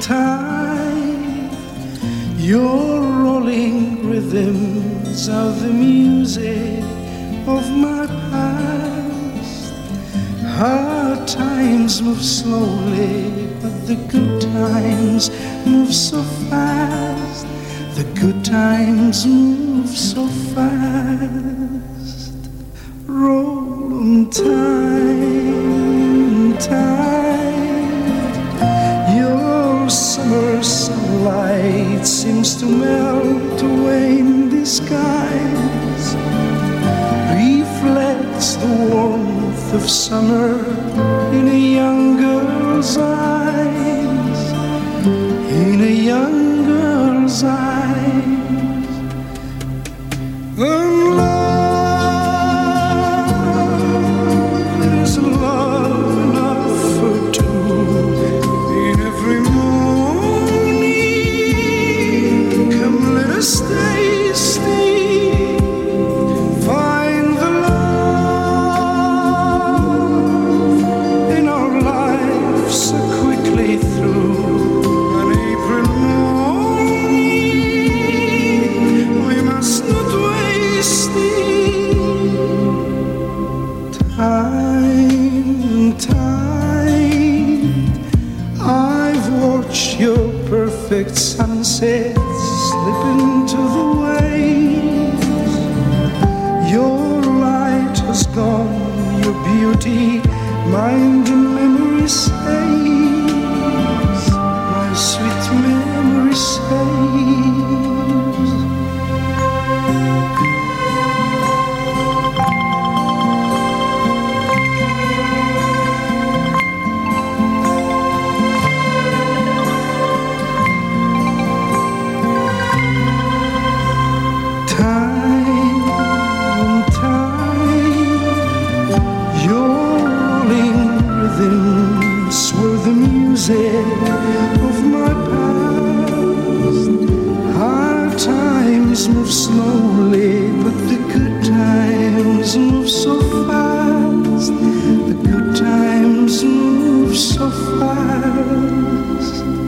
Time, your rolling rhythms are the music of my past. Hard times move slowly, but the good times move so fast. The good times move so fast. Roll time, time. Summer sunlight seems to melt away in the skies. Reflects the warmth of summer in a young girl's eyes. In a your perfect sunset slip into the waves. Your light has gone, your beauty, mind and memory saves. Rhythms were the music of my past. Hard times move slowly, but the good times move so fast. The good times move so fast.